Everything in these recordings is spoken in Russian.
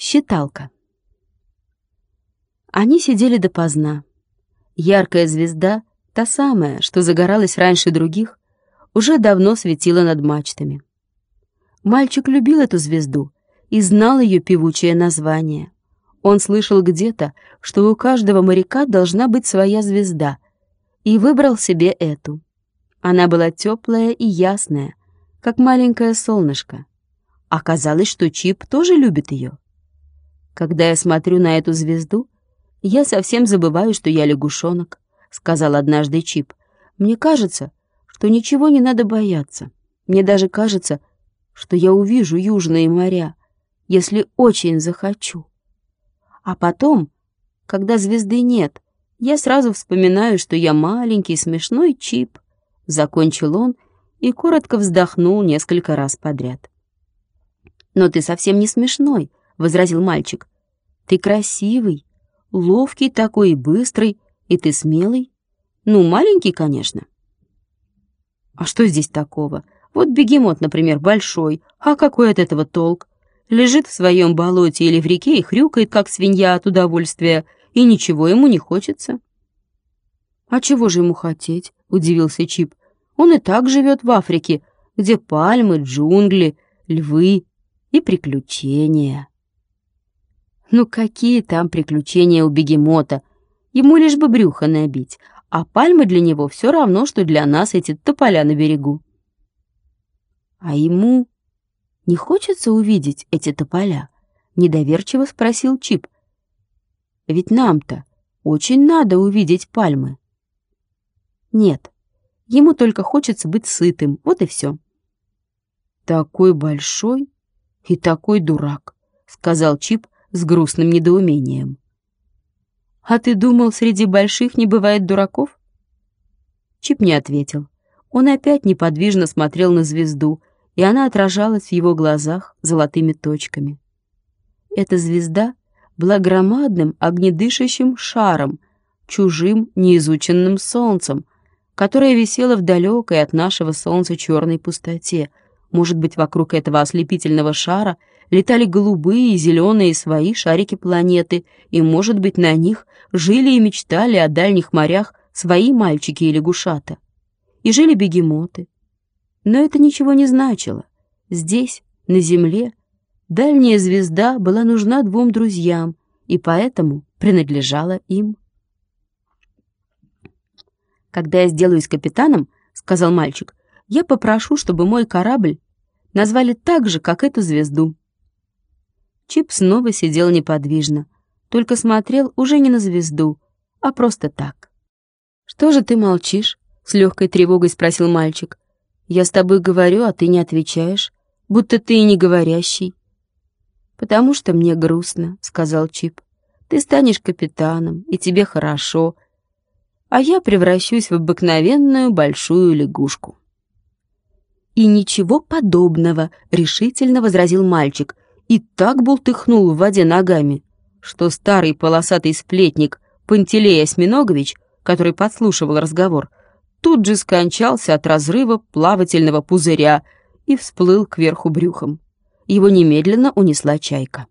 Считалка. Они сидели допоздна. Яркая звезда, та самая, что загоралась раньше других, уже давно светила над мачтами. Мальчик любил эту звезду и знал ее певучее название. Он слышал где-то, что у каждого моряка должна быть своя звезда, и выбрал себе эту. Она была теплая и ясная, как маленькое солнышко. Оказалось, что Чип тоже любит ее. Когда я смотрю на эту звезду, я совсем забываю, что я лягушонок, сказал однажды Чип. Мне кажется, что ничего не надо бояться. Мне даже кажется, что я увижу южные моря, если очень захочу. А потом, когда звезды нет, я сразу вспоминаю, что я маленький смешной Чип, закончил он и коротко вздохнул несколько раз подряд. Но ты совсем не смешной, возразил мальчик. Ты красивый, ловкий такой и быстрый, и ты смелый. Ну, маленький, конечно. А что здесь такого? Вот бегемот, например, большой, а какой от этого толк? Лежит в своем болоте или в реке и хрюкает, как свинья от удовольствия, и ничего ему не хочется. «А чего же ему хотеть?» — удивился Чип. «Он и так живет в Африке, где пальмы, джунгли, львы и приключения». Ну какие там приключения у бегемота? Ему лишь бы брюхо набить, а пальмы для него все равно, что для нас эти тополя на берегу. А ему не хочется увидеть эти тополя? Недоверчиво спросил Чип. Ведь нам-то очень надо увидеть пальмы. Нет, ему только хочется быть сытым, вот и все. Такой большой и такой дурак, сказал Чип, с грустным недоумением. «А ты думал, среди больших не бывает дураков?» Чип не ответил. Он опять неподвижно смотрел на звезду, и она отражалась в его глазах золотыми точками. Эта звезда была громадным огнедышащим шаром, чужим неизученным солнцем, которое висело в далекой от нашего солнца черной пустоте. Может быть, вокруг этого ослепительного шара летали голубые и зеленые свои шарики планеты, и, может быть, на них жили и мечтали о дальних морях свои мальчики и лягушата. И жили бегемоты. Но это ничего не значило. Здесь, на Земле, дальняя звезда была нужна двум друзьям, и поэтому принадлежала им. «Когда я сделаюсь капитаном, — сказал мальчик, — я попрошу, чтобы мой корабль назвали так же, как эту звезду. Чип снова сидел неподвижно, только смотрел уже не на звезду, а просто так. «Что же ты молчишь?» — с легкой тревогой спросил мальчик. «Я с тобой говорю, а ты не отвечаешь, будто ты и не говорящий». «Потому что мне грустно», — сказал Чип. «Ты станешь капитаном, и тебе хорошо, а я превращусь в обыкновенную большую лягушку». «И ничего подобного», — решительно возразил мальчик — и так бултыхнул в воде ногами, что старый полосатый сплетник Пантелей Осьминогович, который подслушивал разговор, тут же скончался от разрыва плавательного пузыря и всплыл кверху брюхом. Его немедленно унесла чайка.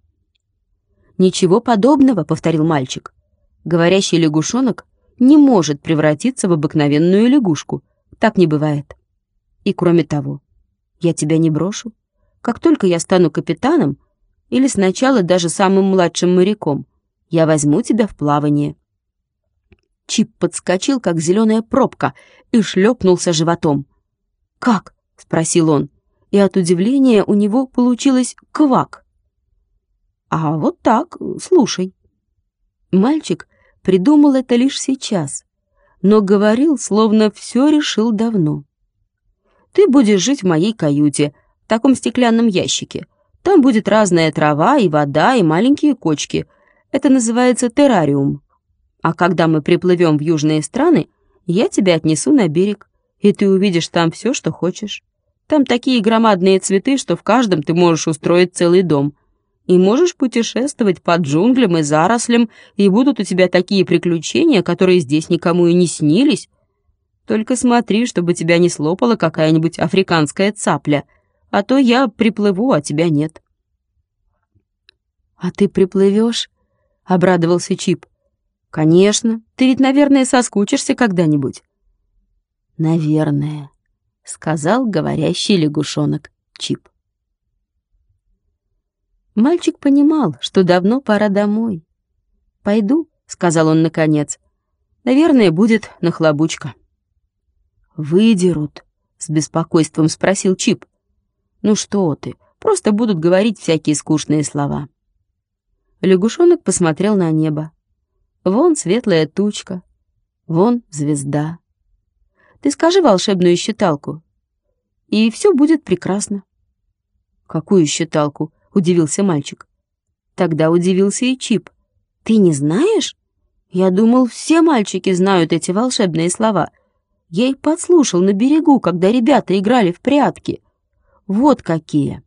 «Ничего подобного», — повторил мальчик. «Говорящий лягушонок не может превратиться в обыкновенную лягушку. Так не бывает. И кроме того, я тебя не брошу. Как только я стану капитаном, или сначала даже самым младшим моряком. Я возьму тебя в плавание». Чип подскочил, как зеленая пробка, и шлепнулся животом. «Как?» — спросил он, и от удивления у него получилось квак. «А вот так, слушай». Мальчик придумал это лишь сейчас, но говорил, словно все решил давно. «Ты будешь жить в моей каюте, в таком стеклянном ящике. Там будет разная трава и вода, и маленькие кочки. Это называется террариум. А когда мы приплывем в южные страны, я тебя отнесу на берег, и ты увидишь там все, что хочешь. Там такие громадные цветы, что в каждом ты можешь устроить целый дом. И можешь путешествовать по джунглям и зарослям, и будут у тебя такие приключения, которые здесь никому и не снились. Только смотри, чтобы тебя не слопала какая-нибудь африканская цапля — а то я приплыву, а тебя нет». «А ты приплывешь?» — обрадовался Чип. «Конечно. Ты ведь, наверное, соскучишься когда-нибудь». «Наверное», — сказал говорящий лягушонок Чип. Мальчик понимал, что давно пора домой. «Пойду», — сказал он наконец. «Наверное, будет нахлобучка». «Выдерут?» — с беспокойством спросил Чип. «Ну что ты, просто будут говорить всякие скучные слова». Лягушонок посмотрел на небо. Вон светлая тучка, вон звезда. Ты скажи волшебную считалку, и все будет прекрасно. Какую считалку? удивился мальчик. Тогда удивился и Чип. Ты не знаешь? Я думал, все мальчики знают эти волшебные слова. Я их подслушал на берегу, когда ребята играли в прятки. Вот какие.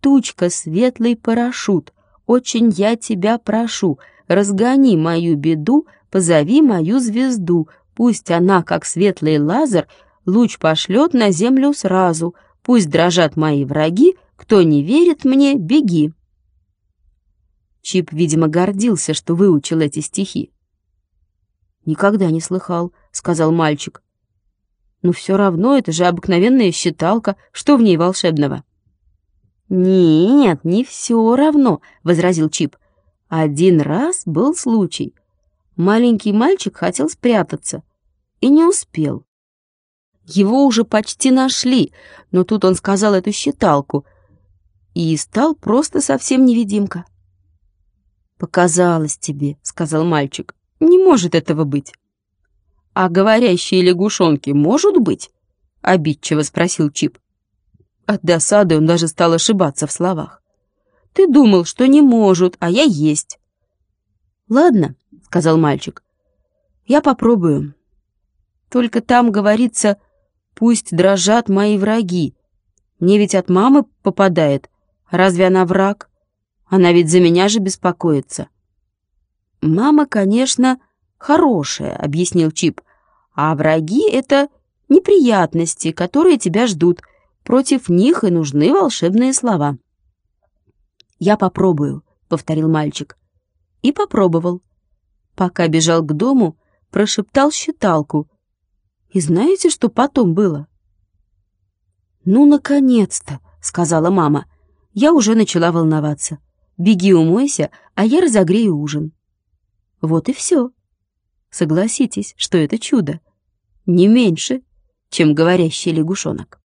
Тучка, светлый парашют, очень я тебя прошу, разгони мою беду, позови мою звезду, пусть она, как светлый лазер, луч пошлет на землю сразу, пусть дрожат мои враги, кто не верит мне, беги. Чип, видимо, гордился, что выучил эти стихи. «Никогда не слыхал», — сказал мальчик. «Но все равно это же обыкновенная считалка. Что в ней волшебного?» «Нет, не все равно», — возразил Чип. «Один раз был случай. Маленький мальчик хотел спрятаться и не успел. Его уже почти нашли, но тут он сказал эту считалку — и стал просто совсем невидимка. «Показалось тебе», — сказал мальчик. «Не может этого быть». «А говорящие лягушонки могут быть?» — обидчиво спросил Чип. От досады он даже стал ошибаться в словах. «Ты думал, что не может, а я есть». «Ладно», — сказал мальчик. «Я попробую. Только там говорится, пусть дрожат мои враги. Мне ведь от мамы попадает, Разве она враг? Она ведь за меня же беспокоится. Мама, конечно, хорошая, объяснил Чип. А враги — это неприятности, которые тебя ждут. Против них и нужны волшебные слова. «Я попробую», — повторил мальчик. И попробовал. Пока бежал к дому, прошептал считалку. И знаете, что потом было? «Ну, наконец-то», — сказала мама, — я уже начала волноваться. Беги умойся, а я разогрею ужин. Вот и все. Согласитесь, что это чудо. Не меньше, чем говорящий лягушонок.